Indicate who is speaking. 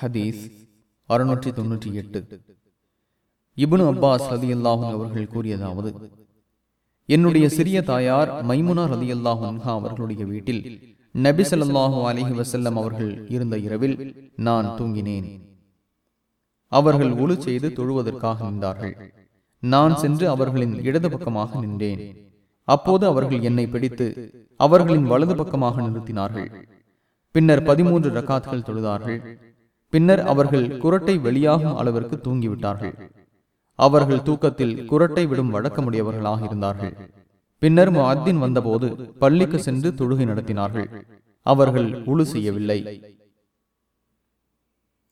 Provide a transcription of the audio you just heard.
Speaker 1: ஹதீஸ் அறுநூற்றி தொன்னூற்றி எட்டு. இபுனு அப்பாஸ் ரதி அவர்கள் கூறியதாவது என்னுடைய சிறிய தாயார் மைமுனா ரதி அல்லாஹா அவர்களுடைய வீட்டில் நபி ஸல்லல்லாஹு அலைஹி வஸல்லம் அவர்கள் இருந்த இரவில் நான் தூங்கினேன். அவர்கள் ஒழு செய்து தொழுவதற்காக நின்றார்கள். நான் சென்று அவர்களின் இடது பக்கமாக நின்றேன். அப்போது அவர்கள் என்னை பிடித்து அவர்களின் வலது பக்கமாக நிறுத்தினார்கள். பின்னர் பதிமூன்று ரக்காத்கள் தொழுதார்கள். பின்னர் அவர்கள் குரட்டை வெளியாகும் அளவிற்கு தூங்கிவிட்டார்கள். அவர்கள் தூக்கத்தில் குரட்டை விடும் வழக்கமுடையவர்களாக இருந்தார்கள். பின்னர் முஅத்தின் வந்தபோது பள்ளிக்கு சென்று தொழுகை நடத்தினார்கள். அவர்கள் உழு செய்யவில்லை.